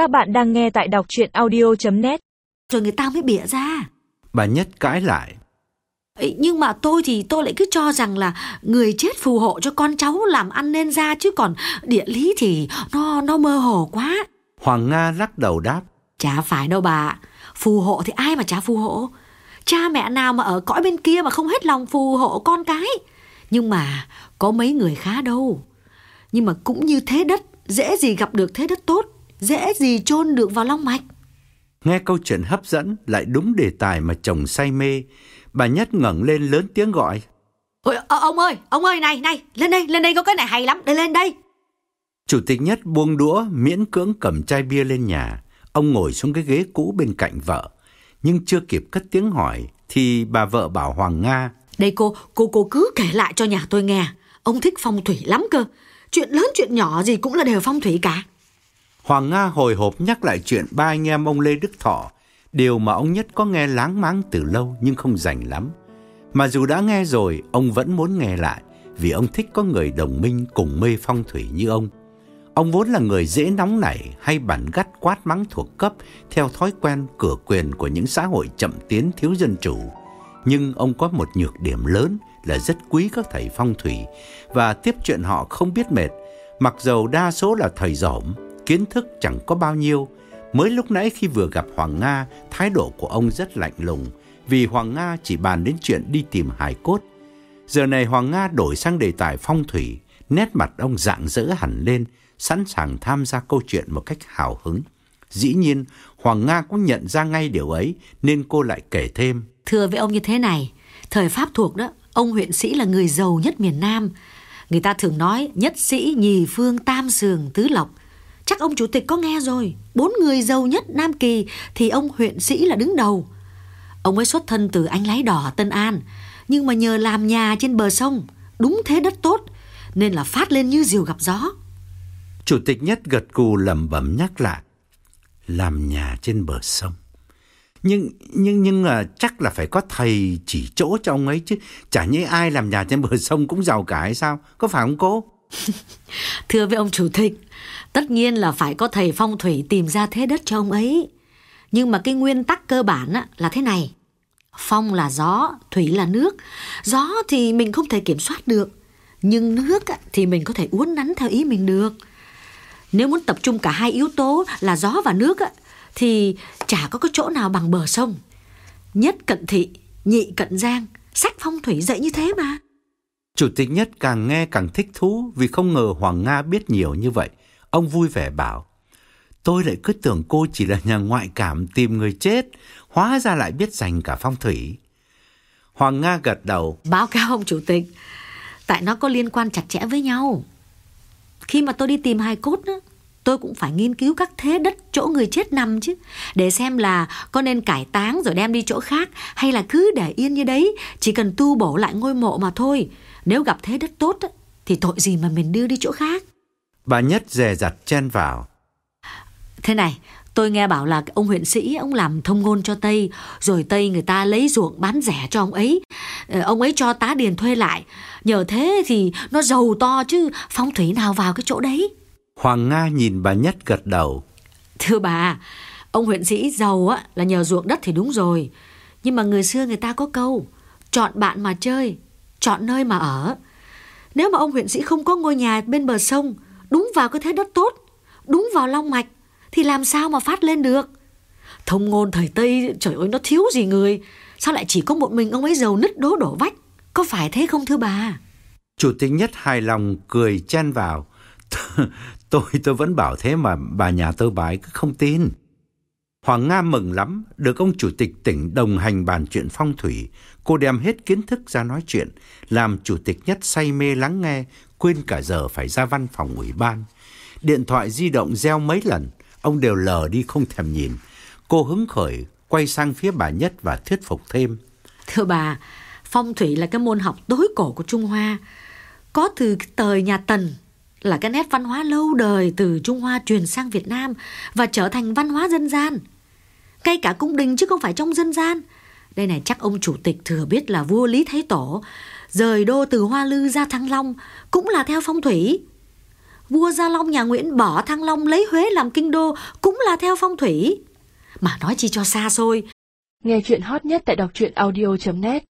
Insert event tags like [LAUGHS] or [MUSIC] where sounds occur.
Các bạn đang nghe tại đọc chuyện audio.net Rồi người ta mới bịa ra. Bà Nhất cãi lại. Ấy, Nhưng mà tôi thì tôi lại cứ cho rằng là Người chết phù hộ cho con cháu làm ăn nên ra Chứ còn địa lý thì nó nó mơ hồ quá. Hoàng Nga lắc đầu đáp. Chả phải đâu bà. Phù hộ thì ai mà chả phù hộ? Cha mẹ nào mà ở cõi bên kia mà không hết lòng phù hộ con cái? Nhưng mà có mấy người khá đâu. Nhưng mà cũng như thế đất Dễ gì gặp được thế đất tốt Dễ gì chôn được vào long mạch Nghe câu chuyện hấp dẫn lại đúng đề tài mà chồng say mê. Bà Nhất ngẩng lên lớn tiếng gọi. Ôi, ờ, ông ơi, ông ơi, này, này, lên đây, lên đây có cái này hay lắm, đây lên đây. Chủ tịch Nhất buông đũa miễn cưỡng cầm chai bia lên nhà. Ông ngồi xuống cái ghế cũ bên cạnh vợ. Nhưng chưa kịp cất tiếng hỏi thì bà vợ bảo Hoàng Nga. Đây cô, cô cô cứ kể lại cho nhà tôi nghe. Ông thích phong thủy lắm cơ. Chuyện lớn chuyện nhỏ gì cũng là đều phong thủy cả. Hoàng Nga hồi hộp nhắc lại chuyện ba anh em ông Lê Đức Thọ, điều mà ông Nhất có nghe láng máng từ lâu nhưng không rành lắm. Mà dù đã nghe rồi, ông vẫn muốn nghe lại vì ông thích có người đồng minh cùng mê phong thủy như ông. Ông vốn là người dễ nóng nảy hay bản gắt quát mắng thuộc cấp theo thói quen cửa quyền của những xã hội chậm tiến thiếu dân chủ. Nhưng ông có một nhược điểm lớn là rất quý các thầy phong thủy và tiếp chuyện họ không biết mệt, mặc dầu đa số là thầy giỏm, kiến thức chẳng có bao nhiêu. Mới lúc nãy khi vừa gặp Hoàng Nga, thái độ của ông rất lạnh lùng vì Hoàng Nga chỉ bàn đến chuyện đi tìm hài cốt. Giờ này Hoàng Nga đổi sang đề tài phong thủy, nét mặt ông rạng rỡ hẳn lên, sẵn sàng tham gia câu chuyện một cách hào hứng. Dĩ nhiên, Hoàng Nga cũng nhận ra ngay điều ấy nên cô lại kể thêm. Thưa với ông như thế này, thời Pháp thuộc đó, ông huyện sĩ là người giàu nhất miền Nam. Người ta thường nói nhất sĩ nhì phương tam sường tứ lộc. Chắc ông chủ tịch có nghe rồi, bốn người giàu nhất Nam Kỳ thì ông huyện sĩ là đứng đầu. Ông ấy xuất thân từ anh lái đỏ Tân An, nhưng mà nhờ làm nhà trên bờ sông, đúng thế đất tốt, nên là phát lên như diều gặp gió. Chủ tịch Nhất gật cù lẩm bẩm nhắc lại. Làm nhà trên bờ sông. Nhưng nhưng nhưng là chắc là phải có thầy chỉ chỗ cho ông ấy chứ. Chả nhẽ ai làm nhà trên bờ sông cũng giàu cả hay sao? Có phải không cô? [LAUGHS] Thưa với ông chủ tịch, tất nhiên là phải có thầy phong thủy tìm ra thế đất cho ông ấy. Nhưng mà cái nguyên tắc cơ bản á, là thế này. Phong là gió, thủy là nước. Gió thì mình không thể kiểm soát được. Nhưng nước á, thì mình có thể uốn nắn theo ý mình được. Nếu muốn tập trung cả hai yếu tố là gió và nước á, thì chả có cái chỗ nào bằng bờ sông. Nhất cận thị, nhị cận giang, sách phong thủy dạy như thế mà. Chủ tịch Nhất càng nghe càng thích thú vì không ngờ Hoàng Nga biết nhiều như vậy. Ông vui vẻ bảo, tôi lại cứ tưởng cô chỉ là nhà ngoại cảm tìm người chết, hóa ra lại biết dành cả phong thủy. Hoàng Nga gật đầu, Báo cáo ông chủ tịch, tại nó có liên quan chặt chẽ với nhau. Khi mà tôi đi tìm hài cốt tôi cũng phải nghiên cứu các thế đất chỗ người chết nằm chứ, để xem là có nên cải táng rồi đem đi chỗ khác hay là cứ để yên như đấy, chỉ cần tu bổ lại ngôi mộ mà thôi. Nếu gặp thế đất tốt thì tội gì mà mình đưa đi chỗ khác. bà Nhất dè dặt chen vào. Thế này, tôi nghe bảo là ông huyện sĩ ông làm thông ngôn cho Tây, rồi Tây người ta lấy ruộng bán rẻ cho ông ấy. Ờ, Ông ấy cho tá điền thuê lại. Nhờ thế thì nó giàu to chứ phong thủy nào vào cái chỗ đấy. Hoàng Nga nhìn bà Nhất gật đầu. Thưa bà, ông huyện sĩ giàu á là nhờ ruộng đất thì đúng rồi. Nhưng mà người xưa người ta có câu, chọn bạn mà chơi, chọn nơi mà ở. Nếu mà ông huyện sĩ không có ngôi nhà bên bờ sông, đúng vào cái thế đất tốt, đúng vào long mạch, thì làm sao mà phát lên được? Thông ngôn thời Tây, trời ơi nó thiếu gì người, sao lại chỉ có một mình ông ấy giàu nứt đố đổ vách? Có phải thế không thưa bà? Chủ tịch Nhất hài lòng cười chen vào. [LAUGHS] tôi tôi vẫn bảo thế mà bà nhà tôi bà ấy cứ không tin. Hoàng Nga mừng lắm, được ông chủ tịch tỉnh đồng hành bàn chuyện phong thủy. Cô đem hết kiến thức ra nói chuyện, làm chủ tịch Nhất say mê lắng nghe, quên cả giờ phải ra văn phòng ủy ban. Điện thoại di động reo mấy lần, ông đều lờ đi không thèm nhìn. Cô hứng khởi, quay sang phía bà Nhất và thuyết phục thêm. Thưa bà, phong thủy là cái môn học tối cổ của Trung Hoa. Có từ thời nhà Tần là cái nét văn hóa lâu đời từ Trung Hoa truyền sang Việt Nam và trở thành văn hóa dân gian. Ngay cả cung đình chứ không phải trong dân gian. Đây này chắc ông chủ tịch thừa biết là vua Lý Thái Tổ rời đô từ Hoa Lư ra Thăng Long cũng là theo phong thủy. vua Gia Long nhà Nguyễn bỏ Thăng Long lấy Huế làm kinh đô cũng là theo phong thủy. Mà nói chi cho xa xôi, Nghe chuyện hot nhất tại đọc truyện audio.net